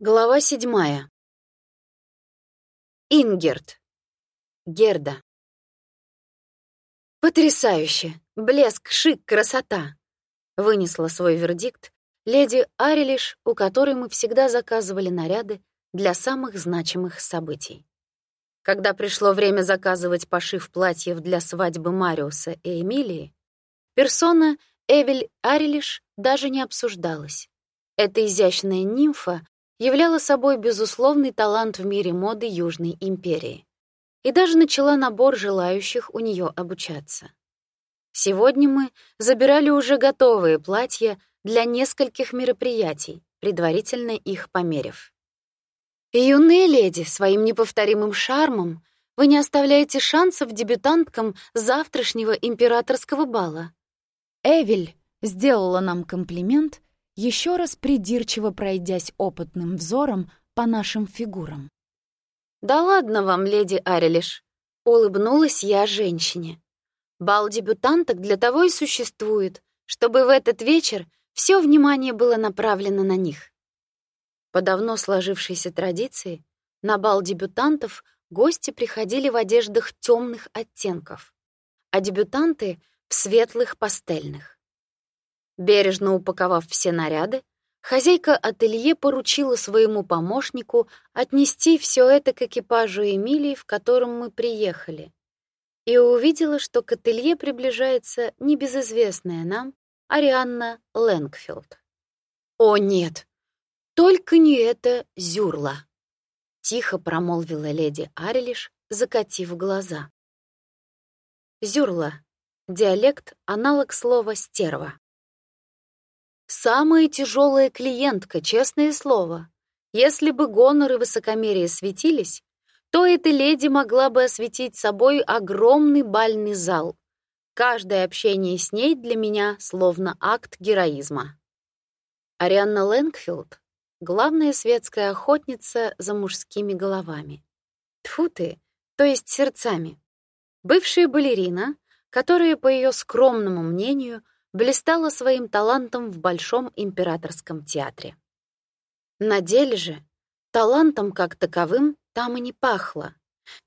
Глава седьмая. Ингерт. Герда. Потрясающе! Блеск, шик, красота! Вынесла свой вердикт леди Арилиш, у которой мы всегда заказывали наряды для самых значимых событий. Когда пришло время заказывать пошив платьев для свадьбы Мариуса и Эмилии, персона Эвель Арилиш даже не обсуждалась. Эта изящная нимфа являла собой безусловный талант в мире моды Южной империи и даже начала набор желающих у нее обучаться. Сегодня мы забирали уже готовые платья для нескольких мероприятий, предварительно их померив. Юные леди, своим неповторимым шармом вы не оставляете шансов дебютанткам завтрашнего императорского бала. Эвель сделала нам комплимент еще раз придирчиво пройдясь опытным взором по нашим фигурам. «Да ладно вам, леди Арелиш!» — улыбнулась я женщине. «Бал дебютанток для того и существует, чтобы в этот вечер все внимание было направлено на них». По давно сложившейся традиции, на бал дебютантов гости приходили в одеждах темных оттенков, а дебютанты — в светлых пастельных. Бережно упаковав все наряды, хозяйка ателье поручила своему помощнику отнести все это к экипажу Эмилии, в котором мы приехали, и увидела, что к ателье приближается небезызвестная нам Арианна Лэнгфилд. «О, нет! Только не это Зюрла!» — тихо промолвила леди Арилиш, закатив глаза. Зюрла — диалект, аналог слова «стерва». Самая тяжелая клиентка, честное слово. Если бы гонор и высокомерие светились, то эта леди могла бы осветить собой огромный бальный зал. Каждое общение с ней для меня словно акт героизма. Арианна Лэнгфилд — главная светская охотница за мужскими головами. Тьфу ты, то есть сердцами. Бывшая балерина, которая, по ее скромному мнению, — блистала своим талантом в Большом императорском театре. На деле же талантом как таковым там и не пахло,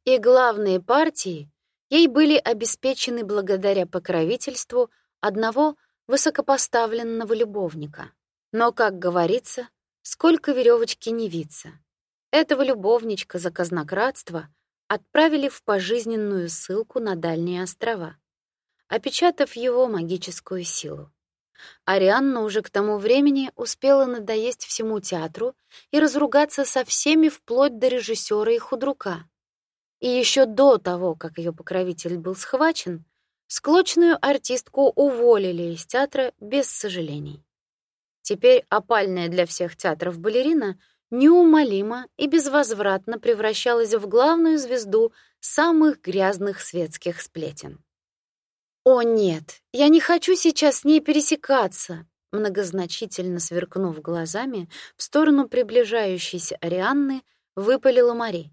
и главные партии ей были обеспечены благодаря покровительству одного высокопоставленного любовника. Но, как говорится, сколько веревочки не виться. Этого любовничка за казнократство отправили в пожизненную ссылку на дальние острова опечатав его магическую силу. Арианна уже к тому времени успела надоесть всему театру и разругаться со всеми вплоть до режиссера и худрука. И еще до того, как ее покровитель был схвачен, склочную артистку уволили из театра без сожалений. Теперь опальная для всех театров балерина неумолимо и безвозвратно превращалась в главную звезду самых грязных светских сплетен. «О, нет, я не хочу сейчас с ней пересекаться», многозначительно сверкнув глазами в сторону приближающейся Арианны, выпалила Мари.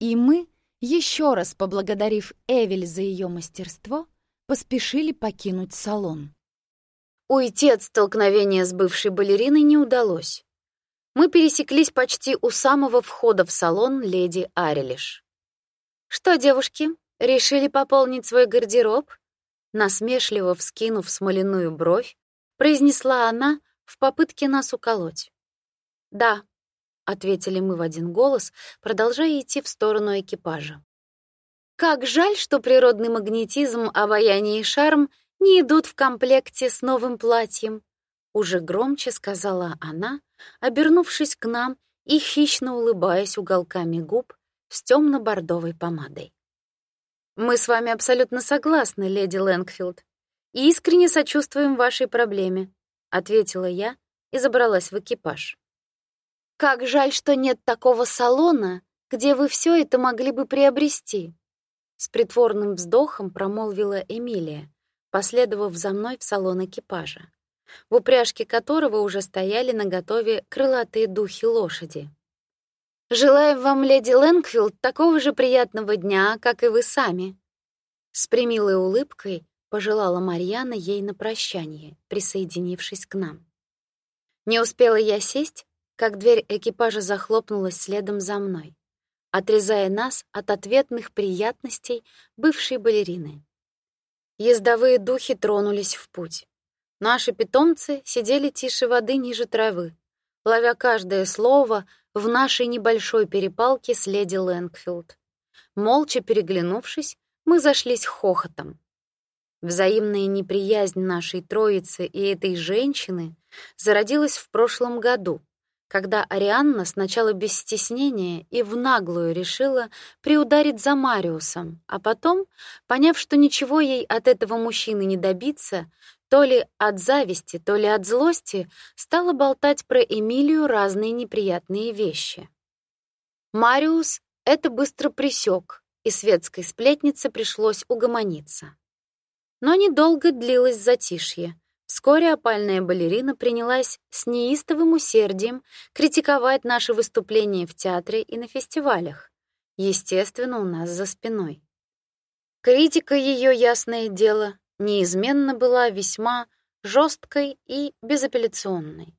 И мы, еще раз поблагодарив Эвель за ее мастерство, поспешили покинуть салон. Уйти от столкновения с бывшей балериной не удалось. Мы пересеклись почти у самого входа в салон леди Арелиш. «Что, девушки, решили пополнить свой гардероб?» Насмешливо вскинув смоляную бровь, произнесла она в попытке нас уколоть. «Да», — ответили мы в один голос, продолжая идти в сторону экипажа. «Как жаль, что природный магнетизм, обаяние и шарм не идут в комплекте с новым платьем», — уже громче сказала она, обернувшись к нам и хищно улыбаясь уголками губ с темно-бордовой помадой. Мы с вами абсолютно согласны, леди Лэнгфилд, и искренне сочувствуем вашей проблеме, ответила я и забралась в экипаж. Как жаль, что нет такого салона, где вы все это могли бы приобрести, с притворным вздохом промолвила Эмилия, последовав за мной в салон экипажа, в упряжке которого уже стояли наготове крылатые духи лошади. Желаем вам, леди Лэнгфилд, такого же приятного дня, как и вы сами. С примилой улыбкой пожелала Марьяна ей на прощание, присоединившись к нам. Не успела я сесть, как дверь экипажа захлопнулась следом за мной, отрезая нас от ответных приятностей бывшей балерины. Ездовые духи тронулись в путь. Наши питомцы сидели тише воды ниже травы, ловя каждое слово в нашей небольшой перепалке с леди Лэнгфилд. Молча переглянувшись, мы зашлись хохотом. Взаимная неприязнь нашей троицы и этой женщины зародилась в прошлом году, когда Арианна сначала без стеснения и в наглую решила приударить за Мариусом, а потом, поняв, что ничего ей от этого мужчины не добиться, то ли от зависти, то ли от злости, стала болтать про Эмилию разные неприятные вещи. Мариус это быстро пресек, и светской сплетнице пришлось угомониться. Но недолго длилось затишье. Вскоре опальная балерина принялась с неистовым усердием критиковать наши выступления в театре и на фестивалях, естественно, у нас за спиной. Критика ее, ясное дело, неизменно была весьма жесткой и безапелляционной.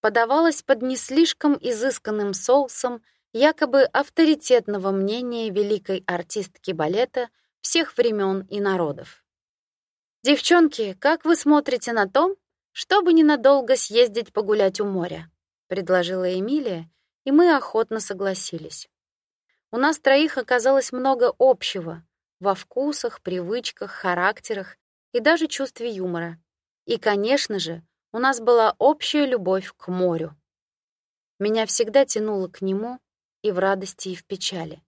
Подавалась под не слишком изысканным соусом якобы авторитетного мнения великой артистки балета всех времен и народов. «Девчонки, как вы смотрите на то, чтобы ненадолго съездить погулять у моря?» — предложила Эмилия, и мы охотно согласились. У нас троих оказалось много общего во вкусах, привычках, характерах и даже чувстве юмора. И, конечно же, у нас была общая любовь к морю. Меня всегда тянуло к нему и в радости, и в печали.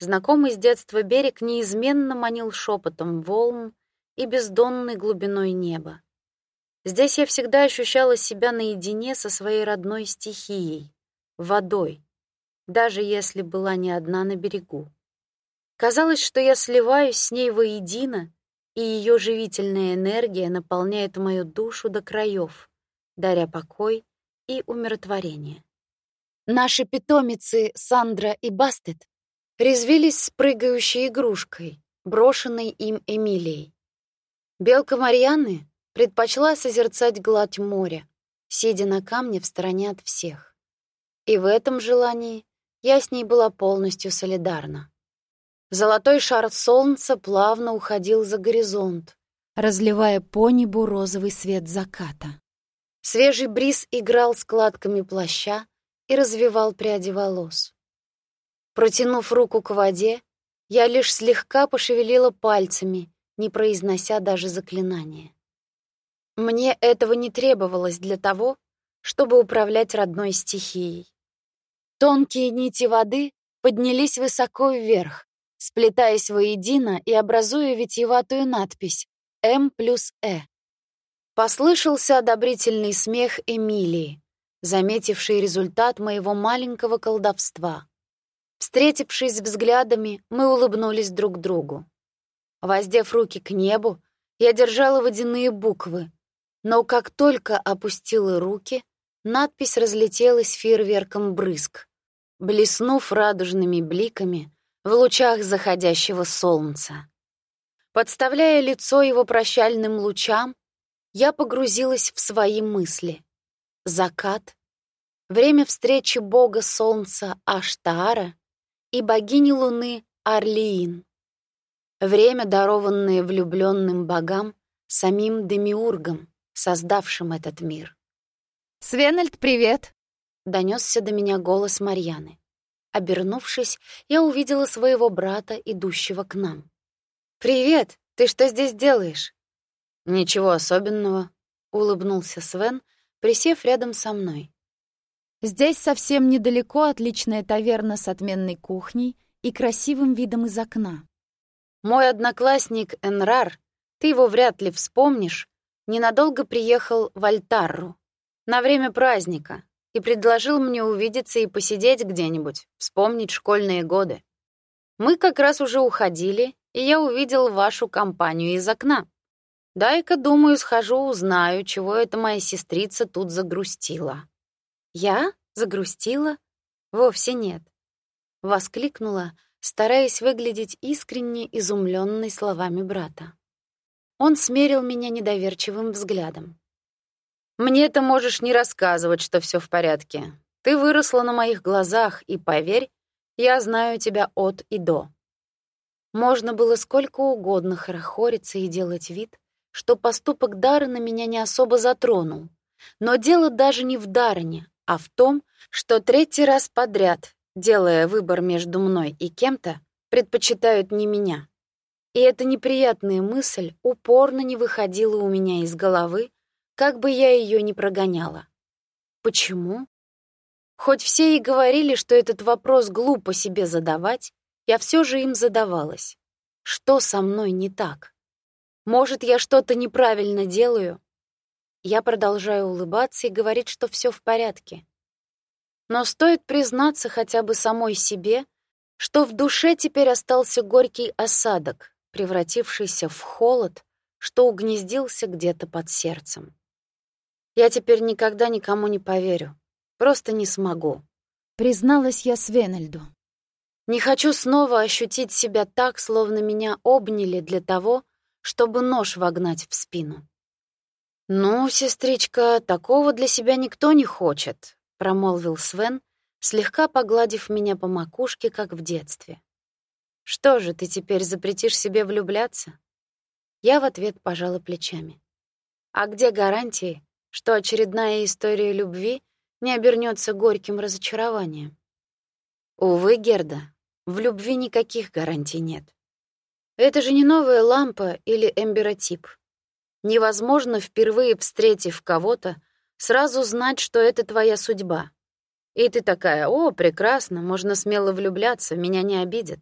Знакомый с детства берег неизменно манил шепотом волн, и бездонной глубиной неба. Здесь я всегда ощущала себя наедине со своей родной стихией — водой, даже если была не одна на берегу. Казалось, что я сливаюсь с ней воедино, и ее живительная энергия наполняет мою душу до краев, даря покой и умиротворение. Наши питомицы Сандра и Бастет резвились с прыгающей игрушкой, брошенной им Эмилией. Белка Марьяны предпочла созерцать гладь моря, сидя на камне в стороне от всех. И в этом желании я с ней была полностью солидарна. Золотой шар солнца плавно уходил за горизонт, разливая по небу розовый свет заката. Свежий бриз играл складками плаща и развивал пряди волос. Протянув руку к воде, я лишь слегка пошевелила пальцами не произнося даже заклинания. Мне этого не требовалось для того, чтобы управлять родной стихией. Тонкие нити воды поднялись высоко вверх, сплетаясь воедино и образуя витиеватую надпись «М плюс Э». Послышался одобрительный смех Эмилии, заметивший результат моего маленького колдовства. Встретившись взглядами, мы улыбнулись друг другу. Воздев руки к небу, я держала водяные буквы, но как только опустила руки, надпись разлетелась фейерверком брызг, блеснув радужными бликами в лучах заходящего солнца. Подставляя лицо его прощальным лучам, я погрузилась в свои мысли. Закат, время встречи бога солнца Аштаара и богини луны Арлиин. Время, дарованное влюбленным богам, самим Демиургом, создавшим этот мир. «Свенальд, привет!» — донесся до меня голос Марьяны. Обернувшись, я увидела своего брата, идущего к нам. «Привет! Ты что здесь делаешь?» «Ничего особенного», — улыбнулся Свен, присев рядом со мной. «Здесь совсем недалеко отличная таверна с отменной кухней и красивым видом из окна. Мой одноклассник Энрар, ты его вряд ли вспомнишь, ненадолго приехал в Альтарру на время праздника и предложил мне увидеться и посидеть где-нибудь, вспомнить школьные годы. Мы как раз уже уходили, и я увидел вашу компанию из окна. Дай-ка, думаю, схожу, узнаю, чего эта моя сестрица тут загрустила. Я загрустила? Вовсе нет. Воскликнула, стараясь выглядеть искренне изумленной словами брата. Он смерил меня недоверчивым взглядом. Мне ты можешь не рассказывать, что все в порядке. Ты выросла на моих глазах, и поверь, я знаю тебя от и до. Можно было сколько угодно хорохориться и делать вид, что поступок Даррена меня не особо затронул. Но дело даже не в Даррене, а в том, что третий раз подряд, делая выбор между мной и кем-то, предпочитают не меня. И эта неприятная мысль упорно не выходила у меня из головы, как бы я ее ни прогоняла. Почему? Хоть все и говорили, что этот вопрос глупо себе задавать, я все же им задавалась. Что со мной не так? Может, я что-то неправильно делаю? Я продолжаю улыбаться и говорить, что все в порядке. Но стоит признаться хотя бы самой себе, что в душе теперь остался горький осадок, превратившийся в холод, что угнездился где-то под сердцем. Я теперь никогда никому не поверю. Просто не смогу. Призналась я Свенельду. Не хочу снова ощутить себя так, словно меня обняли для того, чтобы нож вогнать в спину. «Ну, сестричка, такого для себя никто не хочет», — промолвил Свен, слегка погладив меня по макушке, как в детстве. «Что же, ты теперь запретишь себе влюбляться?» Я в ответ пожала плечами. «А где гарантии, что очередная история любви не обернется горьким разочарованием?» «Увы, Герда, в любви никаких гарантий нет. Это же не новая лампа или эмберотип. Невозможно, впервые встретив кого-то, сразу знать, что это твоя судьба. И ты такая, о, прекрасно, можно смело влюбляться, меня не обидят.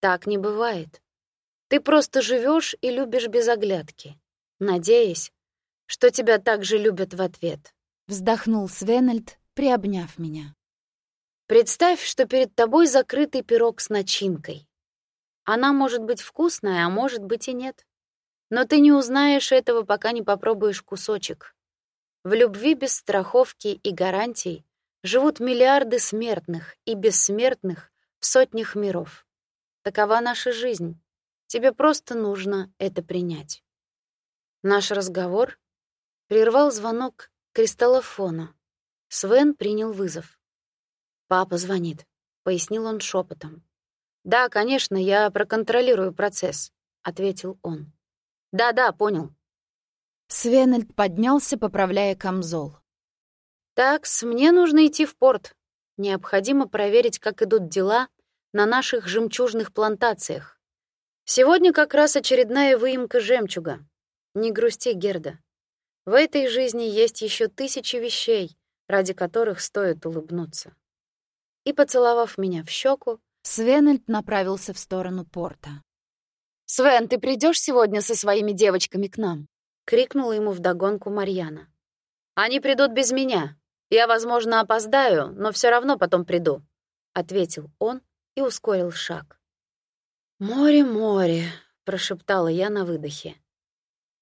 Так не бывает. Ты просто живешь и любишь без оглядки, надеясь, что тебя также любят в ответ. Вздохнул Свенельд, приобняв меня. Представь, что перед тобой закрытый пирог с начинкой. Она может быть вкусная, а может быть и нет. Но ты не узнаешь этого, пока не попробуешь кусочек. В любви без страховки и гарантий живут миллиарды смертных и бессмертных в сотнях миров. Такова наша жизнь. Тебе просто нужно это принять. Наш разговор прервал звонок кристаллофона. Свен принял вызов. «Папа звонит», — пояснил он шепотом. «Да, конечно, я проконтролирую процесс», — ответил он. «Да-да, понял». Свенельд поднялся, поправляя камзол. «Такс, мне нужно идти в порт. Необходимо проверить, как идут дела на наших жемчужных плантациях. Сегодня как раз очередная выемка жемчуга. Не грусти, Герда. В этой жизни есть еще тысячи вещей, ради которых стоит улыбнуться» и, поцеловав меня в щеку, Свенельд направился в сторону порта. «Свен, ты придешь сегодня со своими девочками к нам?» — крикнула ему вдогонку Марьяна. «Они придут без меня. Я, возможно, опоздаю, но все равно потом приду», — ответил он и ускорил шаг. «Море, море», — прошептала я на выдохе.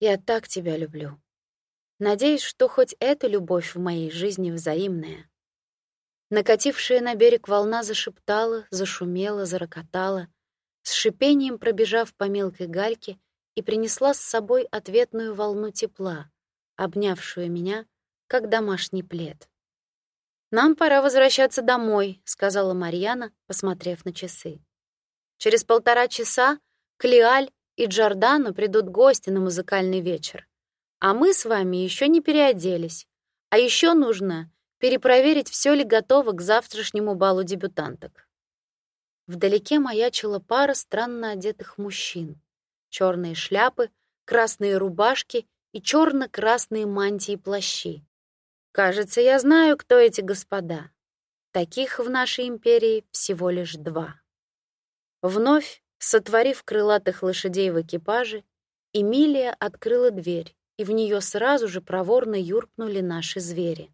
«Я так тебя люблю. Надеюсь, что хоть эта любовь в моей жизни взаимная». Накатившая на берег волна зашептала, зашумела, зарокотала, с шипением пробежав по мелкой гальке и принесла с собой ответную волну тепла, обнявшую меня, как домашний плед. «Нам пора возвращаться домой», — сказала Марьяна, посмотрев на часы. «Через полтора часа Клиаль и Джордану придут гости на музыкальный вечер. А мы с вами еще не переоделись. А еще нужно перепроверить, все ли готово к завтрашнему балу дебютанток. Вдалеке маячила пара странно одетых мужчин. Черные шляпы, красные рубашки и черно-красные мантии-плащи. Кажется, я знаю, кто эти господа. Таких в нашей империи всего лишь два. Вновь, сотворив крылатых лошадей в экипаже, Эмилия открыла дверь, и в нее сразу же проворно юркнули наши звери.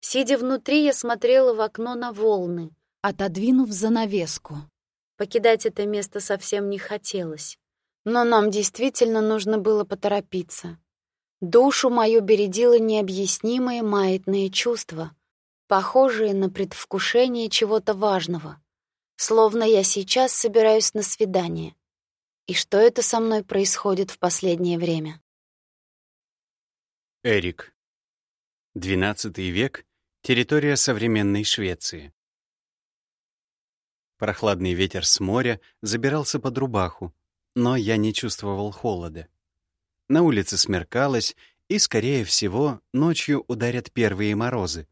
Сидя внутри, я смотрела в окно на волны, отодвинув занавеску. Покидать это место совсем не хотелось. Но нам действительно нужно было поторопиться. Душу мою бередило необъяснимое маятное чувство, похожее на предвкушение чего-то важного, словно я сейчас собираюсь на свидание. И что это со мной происходит в последнее время? Эрик XII век — территория современной Швеции. Прохладный ветер с моря забирался под рубаху, но я не чувствовал холода. На улице смеркалось, и, скорее всего, ночью ударят первые морозы.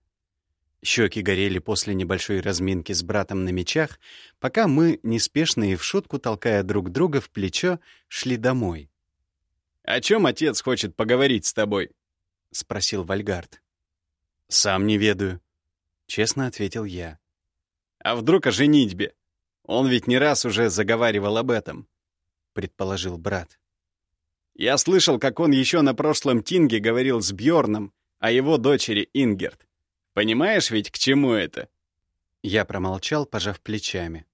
Щеки горели после небольшой разминки с братом на мечах, пока мы, неспешно и в шутку толкая друг друга в плечо, шли домой. «О чем отец хочет поговорить с тобой?» — спросил Вальгард. «Сам не ведаю», — честно ответил я. «А вдруг о женитьбе? Он ведь не раз уже заговаривал об этом», — предположил брат. «Я слышал, как он еще на прошлом Тинге говорил с Бьорном о его дочери Ингерт. Понимаешь ведь, к чему это?» Я промолчал, пожав плечами.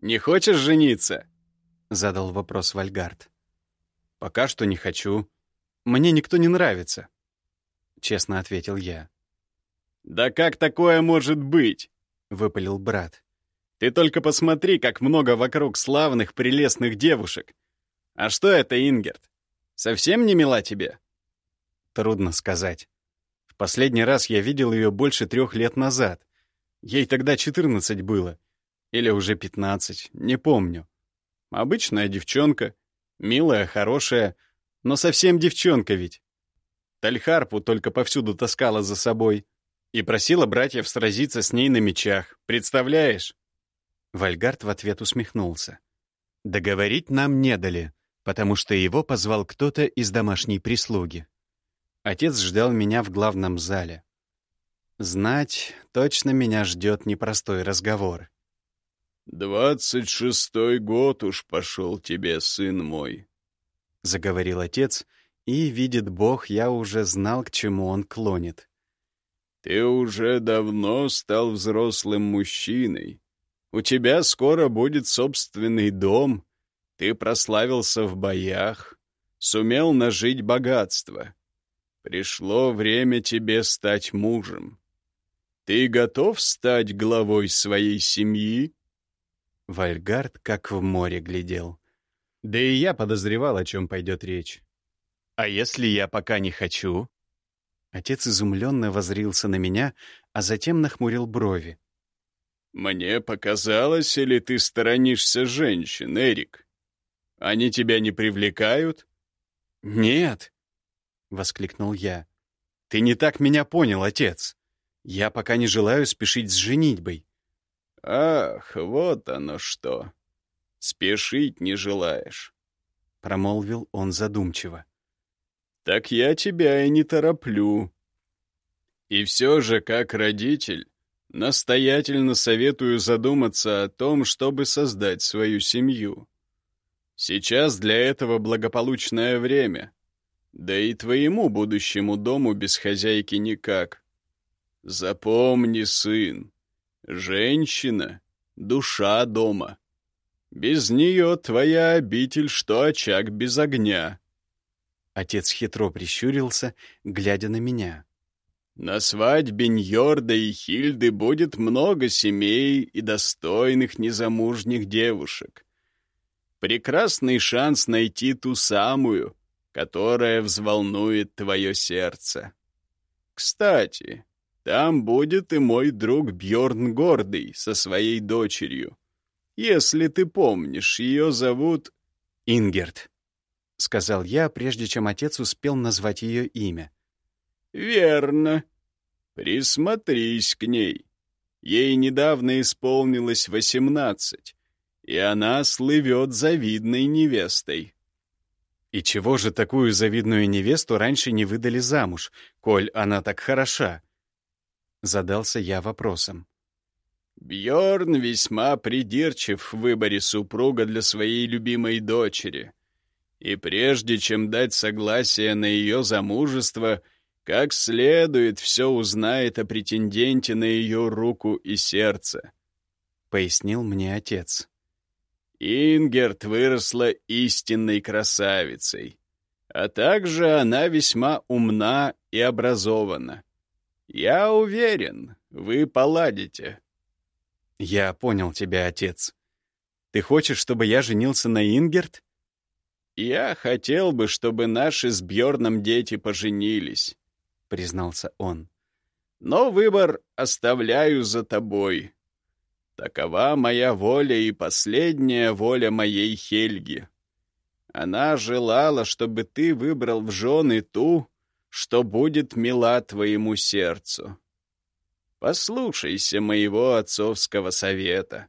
«Не хочешь жениться?» — задал вопрос Вальгард. «Пока что не хочу. Мне никто не нравится», — честно ответил я. «Да как такое может быть?» — выпалил брат. «Ты только посмотри, как много вокруг славных, прелестных девушек. А что это, Ингерт? Совсем не мила тебе?» Трудно сказать. В последний раз я видел ее больше трех лет назад. Ей тогда 14 было. Или уже 15, не помню. Обычная девчонка, милая, хорошая, но совсем девчонка ведь. Тальхарпу только повсюду таскала за собой и просила братьев сразиться с ней на мечах. Представляешь?» Вальгард в ответ усмехнулся. Договорить нам не дали, потому что его позвал кто-то из домашней прислуги. Отец ждал меня в главном зале. Знать, точно меня ждет непростой разговор. «Двадцать шестой год уж пошел тебе, сын мой», — заговорил отец, и, видит Бог, я уже знал, к чему он клонит. Ты уже давно стал взрослым мужчиной. У тебя скоро будет собственный дом. Ты прославился в боях, сумел нажить богатство. Пришло время тебе стать мужем. Ты готов стать главой своей семьи?» Вальгард как в море глядел. Да и я подозревал, о чем пойдет речь. «А если я пока не хочу?» Отец изумленно возрился на меня, а затем нахмурил брови. «Мне показалось, или ты сторонишься женщин, Эрик? Они тебя не привлекают?» «Нет!» — воскликнул я. «Ты не так меня понял, отец. Я пока не желаю спешить с женитьбой». «Ах, вот оно что! Спешить не желаешь!» — промолвил он задумчиво так я тебя и не тороплю. И все же, как родитель, настоятельно советую задуматься о том, чтобы создать свою семью. Сейчас для этого благополучное время. Да и твоему будущему дому без хозяйки никак. Запомни, сын, женщина — душа дома. Без нее твоя обитель, что очаг без огня. Отец хитро прищурился, глядя на меня. «На свадьбе Ньорда и Хильды будет много семей и достойных незамужних девушек. Прекрасный шанс найти ту самую, которая взволнует твое сердце. Кстати, там будет и мой друг Бьорн Гордый со своей дочерью. Если ты помнишь, ее зовут Ингерт. — сказал я, прежде чем отец успел назвать ее имя. «Верно. Присмотрись к ней. Ей недавно исполнилось восемнадцать, и она слывет завидной невестой». «И чего же такую завидную невесту раньше не выдали замуж, коль она так хороша?» Задался я вопросом. Бьорн весьма придирчив в выборе супруга для своей любимой дочери. И прежде чем дать согласие на ее замужество, как следует все узнает о претенденте на ее руку и сердце», — пояснил мне отец. Ингерт выросла истинной красавицей, а также она весьма умна и образована. Я уверен, вы поладите. Я понял тебя, отец. Ты хочешь, чтобы я женился на Ингерт? Я хотел бы, чтобы наши с Бьорном дети поженились. — признался он. «Но выбор оставляю за тобой. Такова моя воля и последняя воля моей Хельги. Она желала, чтобы ты выбрал в жены ту, что будет мила твоему сердцу. Послушайся моего отцовского совета.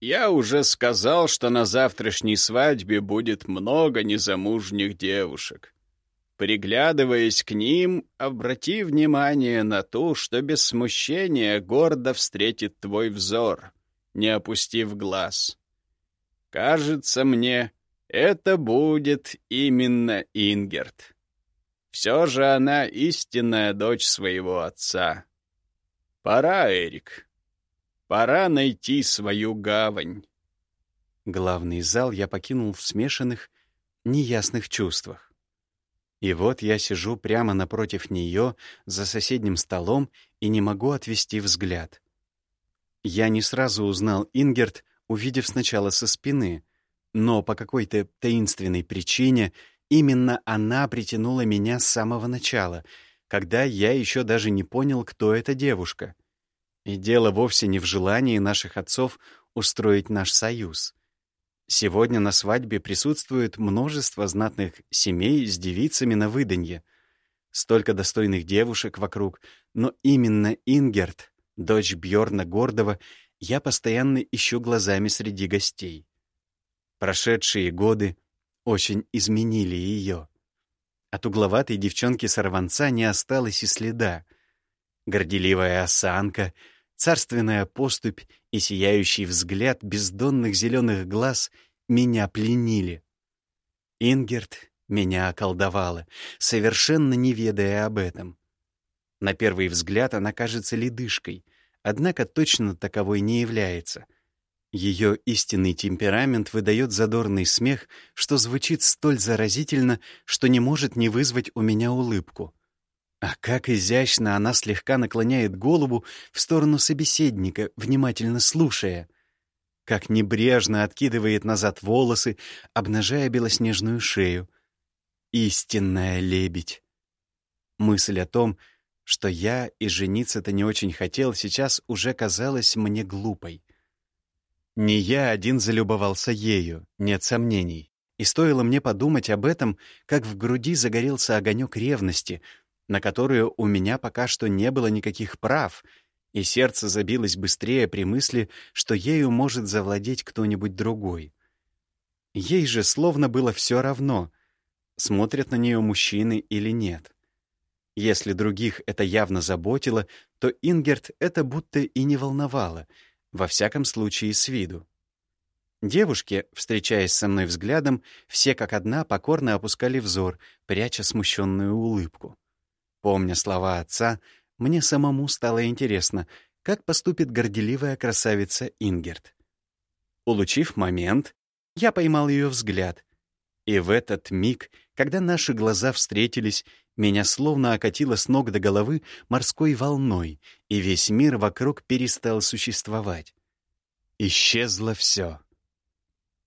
Я уже сказал, что на завтрашней свадьбе будет много незамужних девушек. Приглядываясь к ним, обрати внимание на то, что без смущения гордо встретит твой взор, не опустив глаз. Кажется мне, это будет именно Ингерт. Все же она истинная дочь своего отца. Пора, Эрик. Пора найти свою гавань. Главный зал я покинул в смешанных, неясных чувствах. И вот я сижу прямо напротив нее за соседним столом и не могу отвести взгляд. Я не сразу узнал Ингерт, увидев сначала со спины, но по какой-то таинственной причине Именно она притянула меня с самого начала, когда я еще даже не понял, кто эта девушка. И дело вовсе не в желании наших отцов устроить наш союз. Сегодня на свадьбе присутствует множество знатных семей с девицами на выданье. Столько достойных девушек вокруг, но именно Ингерт, дочь Бьорна Гордова, я постоянно ищу глазами среди гостей. Прошедшие годы очень изменили ее. От угловатой девчонки-сорванца не осталось и следа. Горделивая осанка, царственная поступь и сияющий взгляд бездонных зеленых глаз меня пленили. Ингерт меня околдовала, совершенно не ведая об этом. На первый взгляд она кажется ледышкой, однако точно таковой не является — ее истинный темперамент выдает задорный смех, что звучит столь заразительно, что не может не вызвать у меня улыбку. А как изящно она слегка наклоняет голову в сторону собеседника, внимательно слушая. Как небрежно откидывает назад волосы, обнажая белоснежную шею. Истинная лебедь. Мысль о том, что я и жениться-то не очень хотел, сейчас уже казалась мне глупой. Не я один залюбовался ею, нет сомнений. И стоило мне подумать об этом, как в груди загорелся огонек ревности, на которую у меня пока что не было никаких прав, и сердце забилось быстрее при мысли, что ею может завладеть кто-нибудь другой. Ей же словно было все равно, смотрят на нее мужчины или нет. Если других это явно заботило, то Ингерт это будто и не волновало — во всяком случае, с виду. Девушки, встречаясь со мной взглядом, все как одна покорно опускали взор, пряча смущенную улыбку. Помня слова отца, мне самому стало интересно, как поступит горделивая красавица Ингерт. Улучив момент, я поймал ее взгляд. И в этот миг, когда наши глаза встретились, меня словно окатило с ног до головы морской волной, и весь мир вокруг перестал существовать. Исчезло все.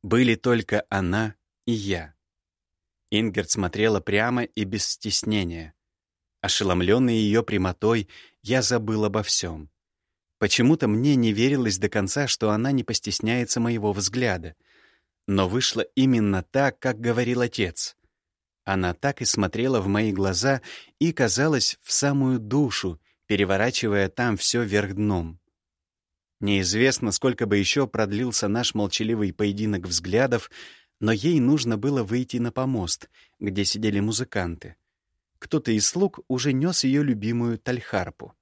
Были только она и я. Ингерт смотрела прямо и без стеснения. Ошеломленный ее прямотой, я забыл обо всем. Почему-то мне не верилось до конца, что она не постесняется моего взгляда. Но вышло именно так, как говорил отец. Она так и смотрела в мои глаза и, казалось, в самую душу, переворачивая там все вверх дном. Неизвестно, сколько бы еще продлился наш молчаливый поединок взглядов, но ей нужно было выйти на помост, где сидели музыканты. Кто-то из слуг уже нес ее любимую тальхарпу.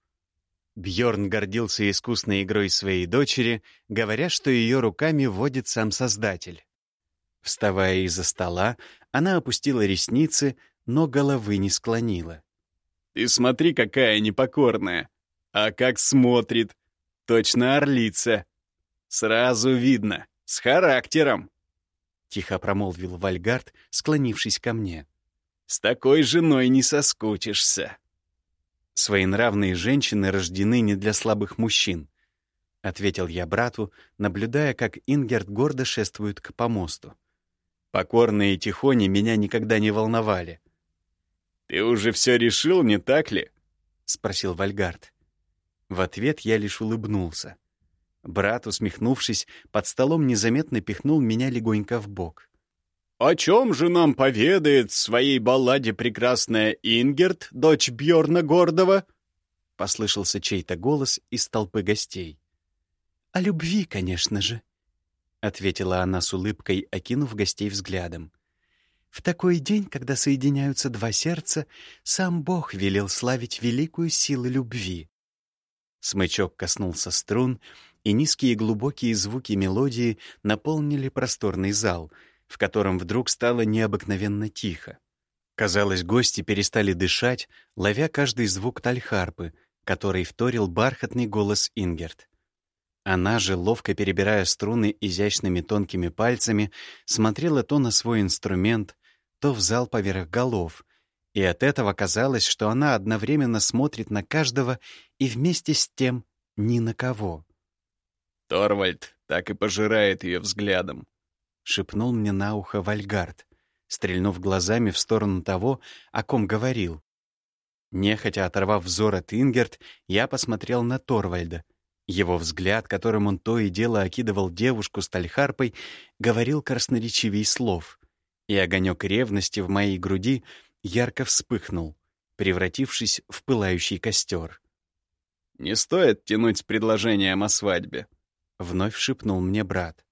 Бьорн гордился искусной игрой своей дочери, говоря, что ее руками водит сам Создатель. Вставая из-за стола, она опустила ресницы, но головы не склонила. «Ты смотри, какая непокорная! А как смотрит! Точно орлица! Сразу видно, с характером!» Тихо промолвил Вальгард, склонившись ко мне. «С такой женой не соскучишься!» «Своенравные женщины рождены не для слабых мужчин», — ответил я брату, наблюдая, как Ингерт гордо шествует к помосту. Покорные тихони меня никогда не волновали. «Ты уже все решил, не так ли? спросил Вальгард. В ответ я лишь улыбнулся. Брат, усмехнувшись, под столом незаметно пихнул меня легонько в бок. «О чем же нам поведает в своей балладе прекрасная Ингерт, дочь Бьорна Гордова?» — послышался чей-то голос из толпы гостей. «О любви, конечно же», — ответила она с улыбкой, окинув гостей взглядом. В такой день, когда соединяются два сердца, сам Бог велел славить великую силу любви. Смычок коснулся струн, и низкие глубокие звуки мелодии наполнили просторный зал, в котором вдруг стало необыкновенно тихо. Казалось, гости перестали дышать, ловя каждый звук тальхарпы, который вторил бархатный голос Ингерт. Она же, ловко перебирая струны изящными тонкими пальцами, смотрела то на свой инструмент, то в зал поверх голов, и от этого казалось, что она одновременно смотрит на каждого и вместе с тем ни на кого. «Торвальд так и пожирает ее взглядом», — шепнул мне на ухо Вальгард, стрельнув глазами в сторону того, о ком говорил. Нехотя оторвав взор от Ингерт, я посмотрел на Торвальда. Его взгляд, которым он то и дело окидывал девушку с тальхарпой, говорил красноречивей слов и огонек ревности в моей груди ярко вспыхнул, превратившись в пылающий костер. «Не стоит тянуть с предложением о свадьбе», — вновь шепнул мне брат.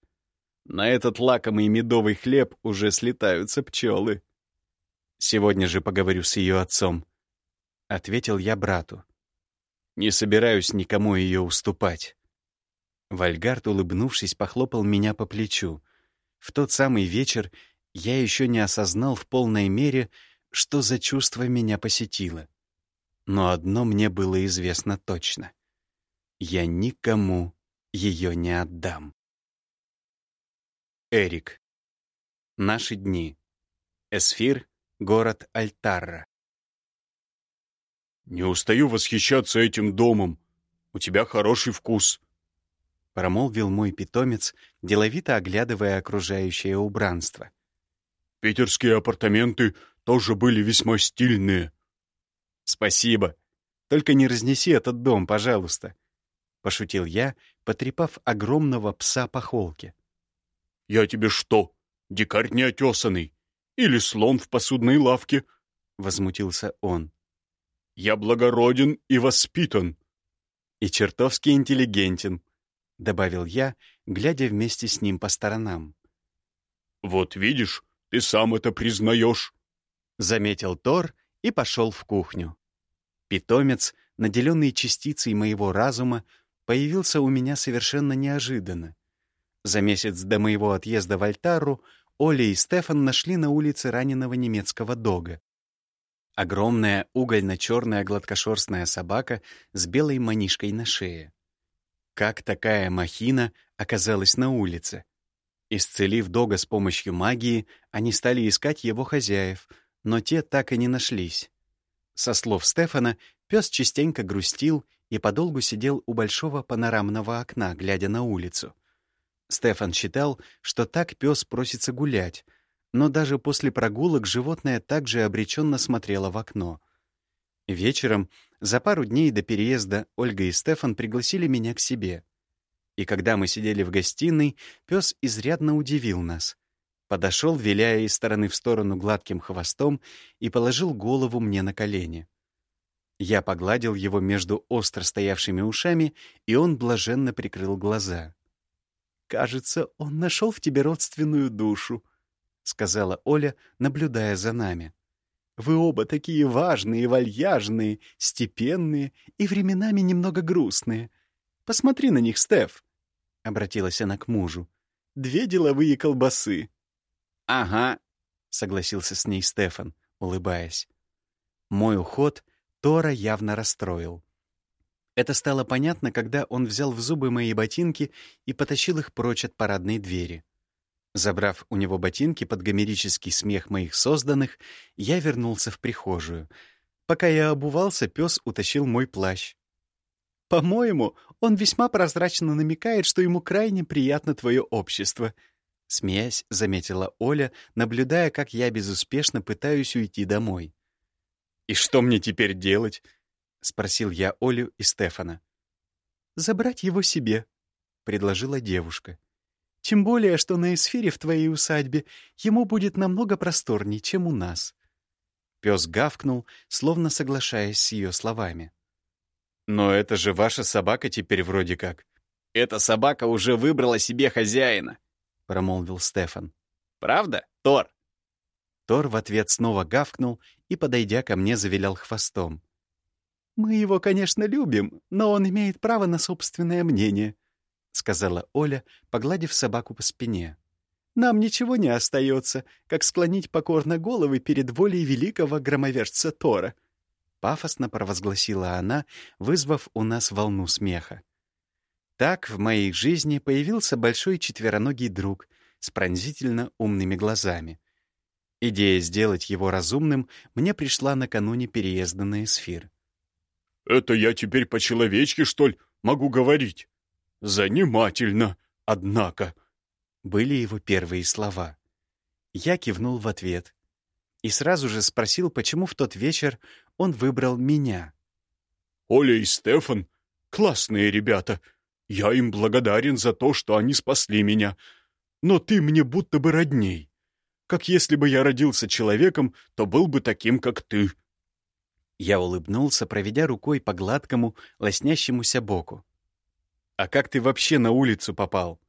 «На этот лакомый медовый хлеб уже слетаются пчелы». «Сегодня же поговорю с ее отцом», — ответил я брату. «Не собираюсь никому ее уступать». Вальгард, улыбнувшись, похлопал меня по плечу. В тот самый вечер я еще не осознал в полной мере, что за чувство меня посетило. Но одно мне было известно точно. Я никому ее не отдам. Эрик. Наши дни. Эсфир, город Альтарра. «Не устаю восхищаться этим домом. У тебя хороший вкус», — промолвил мой питомец, деловито оглядывая окружающее убранство. Питерские апартаменты тоже были весьма стильные. Спасибо. Только не разнеси этот дом, пожалуйста. Пошутил я, потрепав огромного пса по холке. Я тебе что, дикарь неотесанный? Или слон в посудной лавке? Возмутился он. Я благороден и воспитан. И чертовски интеллигентен, добавил я, глядя вместе с ним по сторонам. Вот видишь, ты сам это признаешь», — заметил Тор и пошел в кухню. Питомец, наделенный частицей моего разума, появился у меня совершенно неожиданно. За месяц до моего отъезда в Альтару Оля и Стефан нашли на улице раненого немецкого дога. Огромная угольно-черная гладкошерстная собака с белой манишкой на шее. Как такая махина оказалась на улице? Исцелив Дога с помощью магии, они стали искать его хозяев, но те так и не нашлись. Со слов Стефана, пес частенько грустил и подолгу сидел у большого панорамного окна, глядя на улицу. Стефан считал, что так пес просится гулять, но даже после прогулок животное также обреченно смотрело в окно. Вечером, за пару дней до переезда, Ольга и Стефан пригласили меня к себе — и когда мы сидели в гостиной, пес изрядно удивил нас. Подошел, виляя из стороны в сторону гладким хвостом, и положил голову мне на колени. Я погладил его между остро стоявшими ушами, и он блаженно прикрыл глаза. «Кажется, он нашел в тебе родственную душу», — сказала Оля, наблюдая за нами. «Вы оба такие важные, вальяжные, степенные и временами немного грустные. Посмотри на них, Стеф. — обратилась она к мужу. «Две деловые колбасы». «Ага», — согласился с ней Стефан, улыбаясь. Мой уход Тора явно расстроил. Это стало понятно, когда он взял в зубы мои ботинки и потащил их прочь от парадной двери. Забрав у него ботинки под гомерический смех моих созданных, я вернулся в прихожую. Пока я обувался, пес утащил мой плащ. «По-моему, он весьма прозрачно намекает, что ему крайне приятно твое общество», — смеясь, заметила Оля, наблюдая, как я безуспешно пытаюсь уйти домой. «И что мне теперь делать? — спросил я Олю и Стефана. «Забрать его себе», — предложила девушка. «Тем более, что на эсфире в твоей усадьбе ему будет намного просторней, чем у нас». Пес гавкнул, словно соглашаясь с ее словами. «Но это же ваша собака теперь вроде как». «Эта собака уже выбрала себе хозяина», — промолвил Стефан. «Правда, Тор?» Тор в ответ снова гавкнул и, подойдя ко мне, завилял хвостом. «Мы его, конечно, любим, но он имеет право на собственное мнение», — сказала Оля, погладив собаку по спине. «Нам ничего не остается, как склонить покорно головы перед волей великого громовержца Тора», — пафосно провозгласила она, вызвав у нас волну смеха. Так в моей жизни появился большой четвероногий друг с пронзительно умными глазами. Идея сделать его разумным мне пришла накануне переезда на эсфир. Это я теперь по-человечски, что ли, могу говорить? Занимательно, однако. Были его первые слова. Я кивнул в ответ и сразу же спросил, почему в тот вечер он выбрал меня. «Оля и Стефан — классные ребята. Я им благодарен за то, что они спасли меня. Но ты мне будто бы родней. Как если бы я родился человеком, то был бы таким, как ты. Я улыбнулся, проведя рукой по гладкому, лоснящемуся боку. «А как ты вообще на улицу попал?»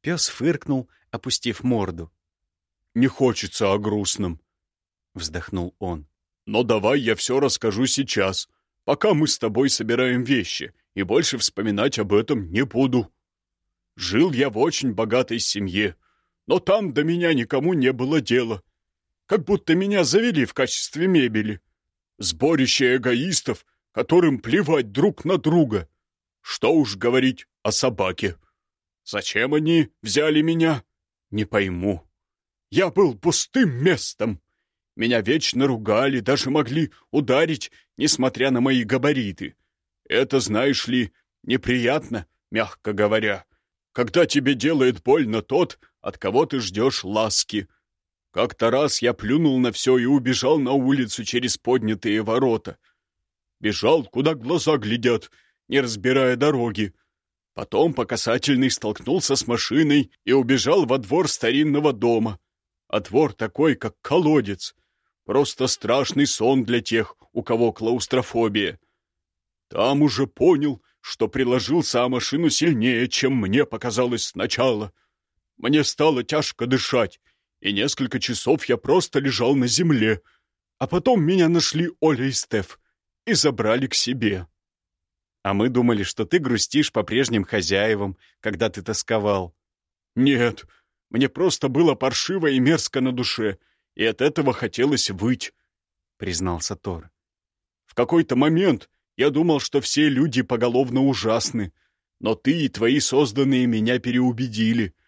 Пес фыркнул, опустив морду. «Не хочется о грустном», — вздохнул он. «Но давай я все расскажу сейчас, пока мы с тобой собираем вещи, и больше вспоминать об этом не буду. Жил я в очень богатой семье, но там до меня никому не было дела. Как будто меня завели в качестве мебели. Сборище эгоистов, которым плевать друг на друга. Что уж говорить о собаке. Зачем они взяли меня? Не пойму. Я был пустым местом. Меня вечно ругали, даже могли ударить, несмотря на мои габариты. Это, знаешь ли, неприятно, мягко говоря, когда тебе делает больно тот, от кого ты ждешь ласки. Как-то раз я плюнул на все и убежал на улицу через поднятые ворота. Бежал, куда глаза глядят, не разбирая дороги. Потом по касательной столкнулся с машиной и убежал во двор старинного дома. А двор такой, как колодец. Просто страшный сон для тех, у кого клаустрофобия. Там уже понял, что приложился о машину сильнее, чем мне показалось сначала. Мне стало тяжко дышать, и несколько часов я просто лежал на земле. А потом меня нашли Оля и Стеф и забрали к себе. А мы думали, что ты грустишь по прежним хозяевам, когда ты тосковал. Нет, мне просто было паршиво и мерзко на душе, и от этого хотелось выть, — признался Тор. В какой-то момент я думал, что все люди поголовно ужасны, но ты и твои созданные меня переубедили —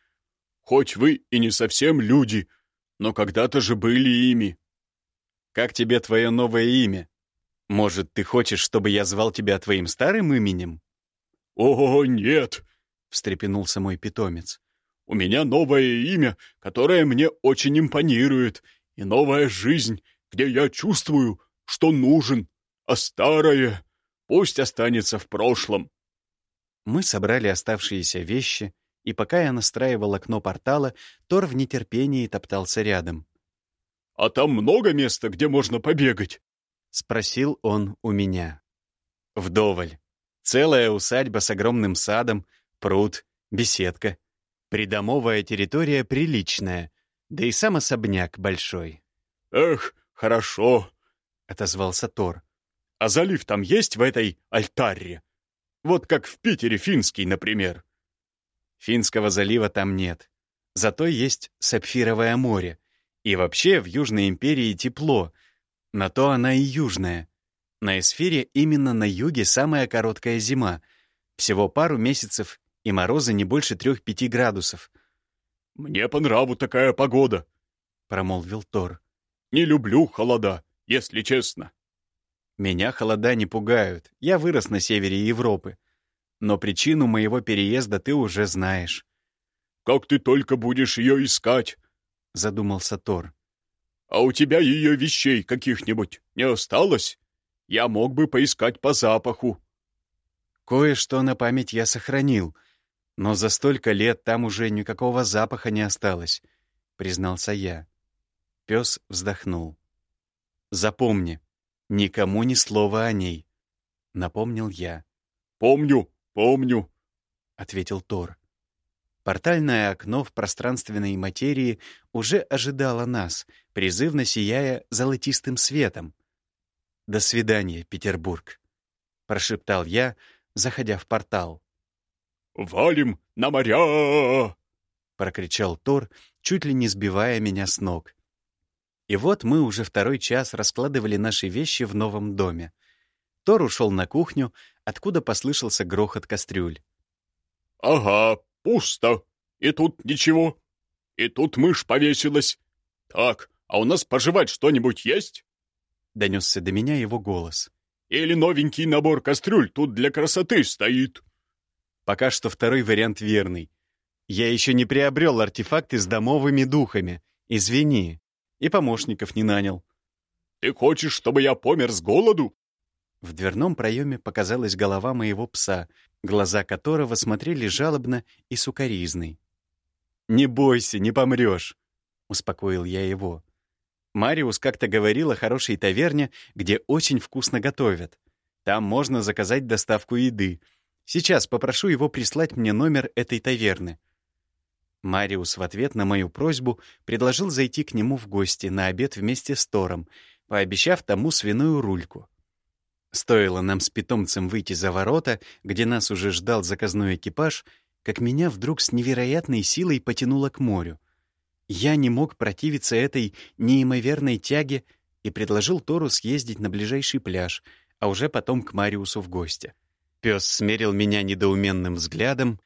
Хоть вы и не совсем люди, но когда-то же были ими. Как тебе твое новое имя? Может, ты хочешь, чтобы я звал тебя твоим старым именем? О, нет, встрепенулся мой питомец. У меня новое имя, которое мне очень импонирует, и новая жизнь, где я чувствую, что нужен, а старое пусть останется в прошлом. Мы собрали оставшиеся вещи, и пока я настраивал окно портала, Тор в нетерпении топтался рядом. «А там много места, где можно побегать?» — спросил он у меня. «Вдоволь. Целая усадьба с огромным садом, пруд, беседка. Придомовая территория приличная, да и сам особняк большой». «Эх, хорошо», — отозвался Тор. «А залив там есть в этой альтарре? Вот как в Питере финский, например». Финского залива там нет. Зато есть Сапфировое море. И вообще в Южной империи тепло. На то она и южная. На Эсфире именно на юге самая короткая зима. Всего пару месяцев, и морозы не больше трех-пяти градусов. «Мне по нраву такая погода», — промолвил Тор. «Не люблю холода, если честно». «Меня холода не пугают. Я вырос на севере Европы. Но причину моего переезда ты уже знаешь». «Как ты только будешь ее искать?» — задумался Тор. «А у тебя ее вещей каких-нибудь не осталось? Я мог бы поискать по запаху». Кое-что на память я сохранил, но за столько лет там уже никакого запаха не осталось, признался я. Пес вздохнул. Запомни, никому ни слова о ней, напомнил я. Помню, помню, ответил Тор. Портальное окно в пространственной материи уже ожидало нас, призывно сияя золотистым светом. «До свидания, Петербург», — прошептал я, заходя в портал. «Валим на моря!» — прокричал Тор, чуть ли не сбивая меня с ног. И вот мы уже второй час раскладывали наши вещи в новом доме. Тор ушел на кухню, откуда послышался грохот кастрюль. «Ага, пусто. И тут ничего. И тут мышь повесилась. Так, а у нас пожевать что-нибудь есть?» Донесся до меня его голос. Или новенький набор кастрюль тут для красоты стоит?» Пока что второй вариант верный. Я еще не приобрел артефакты с домовыми духами. Извини. И помощников не нанял. «Ты хочешь, чтобы я помер с голоду?» В дверном проеме показалась голова моего пса, глаза которого смотрели жалобно и сукоризной. «Не бойся, не помрешь», — успокоил я его. Мариус как-то говорил о хорошей таверне, где очень вкусно готовят. Там можно заказать доставку еды. Сейчас попрошу его прислать мне номер этой таверны. Мариус в ответ на мою просьбу предложил зайти к нему в гости на обед вместе с Тором, пообещав тому свиную рульку. Стоило нам с питомцем выйти за ворота, где нас уже ждал заказной экипаж, как меня вдруг с невероятной силой потянуло к морю. Я не мог противиться этой неимоверной тяге и предложил Тору съездить на ближайший пляж, а уже потом к Мариусу в гости. Пес смерил меня недоуменным взглядом.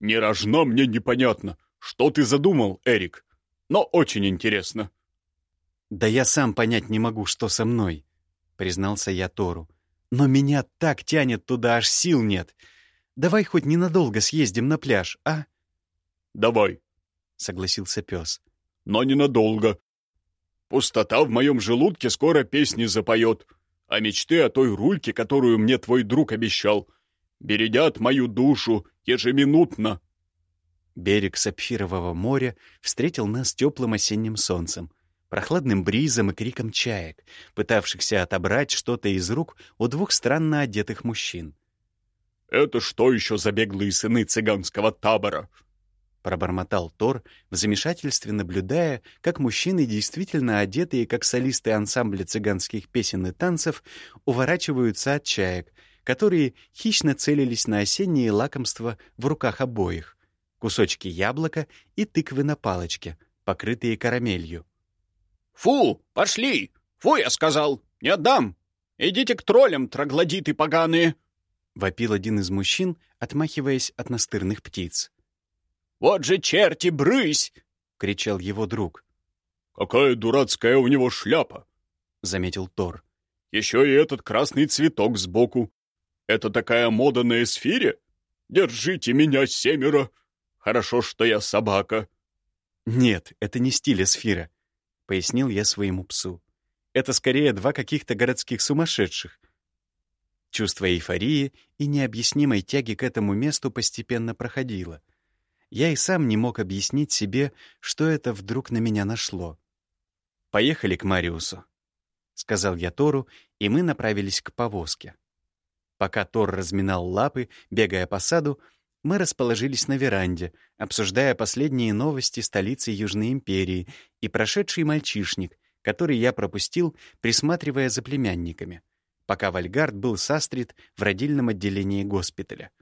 «Не рожна мне непонятно. Что ты задумал, Эрик? Но очень интересно». «Да я сам понять не могу, что со мной», — признался я Тору. «Но меня так тянет туда, аж сил нет. Давай хоть ненадолго съездим на пляж, а?» «Давай», — согласился пес. «Но ненадолго. Пустота в моем желудке скоро песни запоет, а мечты о той рульке, которую мне твой друг обещал, бередят мою душу ежеминутно». Берег Сапфирового моря встретил нас теплым осенним солнцем, прохладным бризом и криком чаек, пытавшихся отобрать что-то из рук у двух странно одетых мужчин. «Это что еще за беглые сыны цыганского табора?» пробормотал Тор, в замешательстве наблюдая, как мужчины, действительно одетые как солисты ансамбля цыганских песен и танцев, уворачиваются от чаек, которые хищно целились на осенние лакомства в руках обоих, кусочки яблока и тыквы на палочке, покрытые карамелью. «Фу, пошли! Фу, я сказал! Не отдам! Идите к троллям, троглодиты поганые!» — вопил один из мужчин, отмахиваясь от настырных птиц. «Вот же черти, брысь!» — кричал его друг. «Какая дурацкая у него шляпа!» — заметил Тор. «Еще и этот красный цветок сбоку. Это такая мода на эсфире? Держите меня, семеро! Хорошо, что я собака!» «Нет, это не стиль эсфира», — пояснил я своему псу. «Это скорее два каких-то городских сумасшедших». Чувство эйфории и необъяснимой тяги к этому месту постепенно проходило — я и сам не мог объяснить себе, что это вдруг на меня нашло. «Поехали к Мариусу», — сказал я Тору, и мы направились к повозке. Пока Тор разминал лапы, бегая по саду, мы расположились на веранде, обсуждая последние новости столицы Южной империи и прошедший мальчишник, который я пропустил, присматривая за племянниками, пока Вальгард был с Астрид в родильном отделении госпиталя.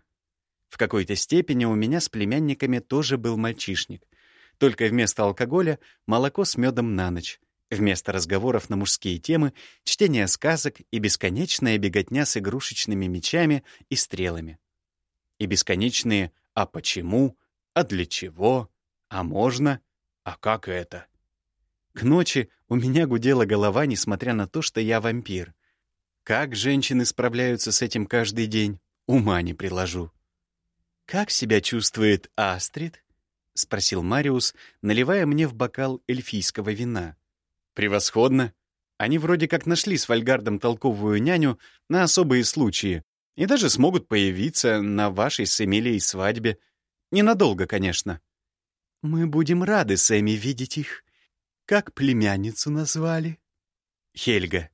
В какой-то степени у меня с племянниками тоже был мальчишник. Только вместо алкоголя — молоко с медом на ночь. Вместо разговоров на мужские темы — чтение сказок и бесконечная беготня с игрушечными мечами и стрелами. И бесконечные «а почему?», «а для чего?», «а можно?», «а как это?». К ночи у меня гудела голова, несмотря на то, что я вампир. Как женщины справляются с этим каждый день, ума не приложу. «Как себя чувствует Астрид?» — спросил Мариус, наливая мне в бокал эльфийского вина. «Превосходно», Они вроде как нашли с Вальгардом толковую няню на особые случаи и даже смогут появиться на вашей с Эмилией свадьбе. Ненадолго, конечно. Мы будем рады, Сэмми, видеть их. Как племянницу назвали? Хельга.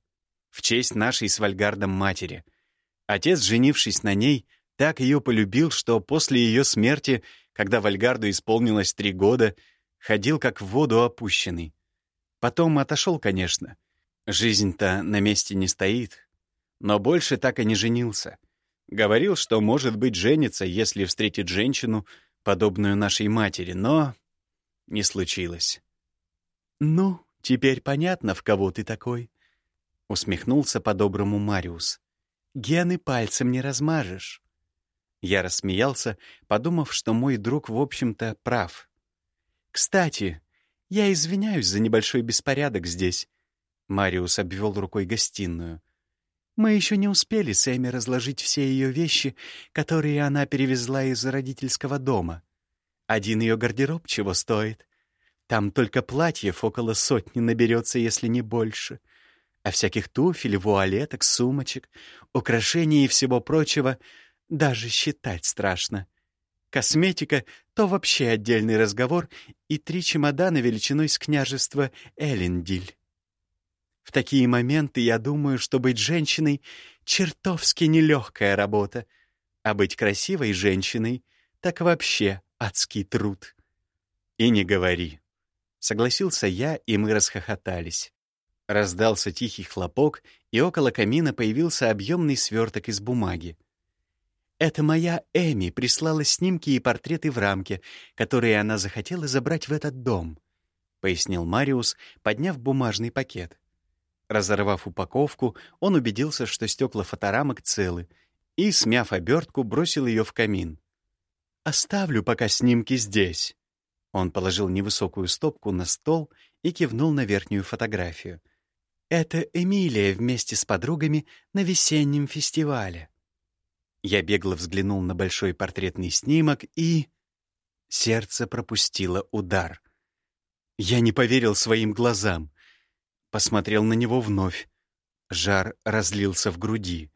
В честь нашей с Вальгардом матери. Отец, женившись на ней, так ее полюбил, что после ее смерти, когда Вальгарду исполнилось три года, ходил как в воду опущенный. Потом отошел, конечно. Жизнь-то на месте не стоит. Но больше так и не женился. Говорил, что, может быть, женится, если встретит женщину, подобную нашей матери, но не случилось. «Ну, теперь понятно, в кого ты такой», — усмехнулся по-доброму Мариус. «Гены пальцем не размажешь». Я рассмеялся, подумав, что мой друг, в общем-то, прав. «Кстати, я извиняюсь за небольшой беспорядок здесь», — Мариус обвел рукой гостиную. «Мы еще не успели с Эми разложить все ее вещи, которые она перевезла из родительского дома. Один ее гардероб чего стоит? Там только платьев около сотни наберется, если не больше. А всяких туфель, вуалеток, сумочек, украшений и всего прочего даже считать страшно. Косметика — то вообще отдельный разговор и три чемодана величиной с княжества Элендиль. В такие моменты я думаю, что быть женщиной — чертовски нелегкая работа, а быть красивой женщиной — так вообще адский труд. И не говори. Согласился я, и мы расхохотались. Раздался тихий хлопок, и около камина появился объемный сверток из бумаги. Это моя Эми прислала снимки и портреты в рамке, которые она захотела забрать в этот дом, пояснил Мариус, подняв бумажный пакет. Разорвав упаковку, он убедился, что стекла фоторамок целы, и, смяв обертку, бросил ее в камин. «Оставлю пока снимки здесь». Он положил невысокую стопку на стол и кивнул на верхнюю фотографию. «Это Эмилия вместе с подругами на весеннем фестивале». Я бегло взглянул на большой портретный снимок и... Сердце пропустило удар. Я не поверил своим глазам. Посмотрел на него вновь. Жар разлился в груди.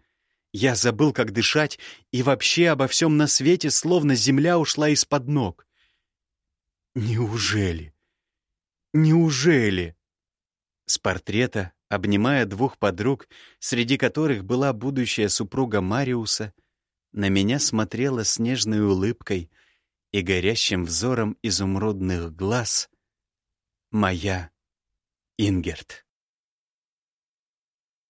Я забыл, как дышать, и вообще обо всем на свете, словно земля ушла из-под ног. Неужели? Неужели? С портрета, обнимая двух подруг, среди которых была будущая супруга Мариуса, на меня смотрела с нежной улыбкой и горящим взором изумрудных глаз моя Ингерт.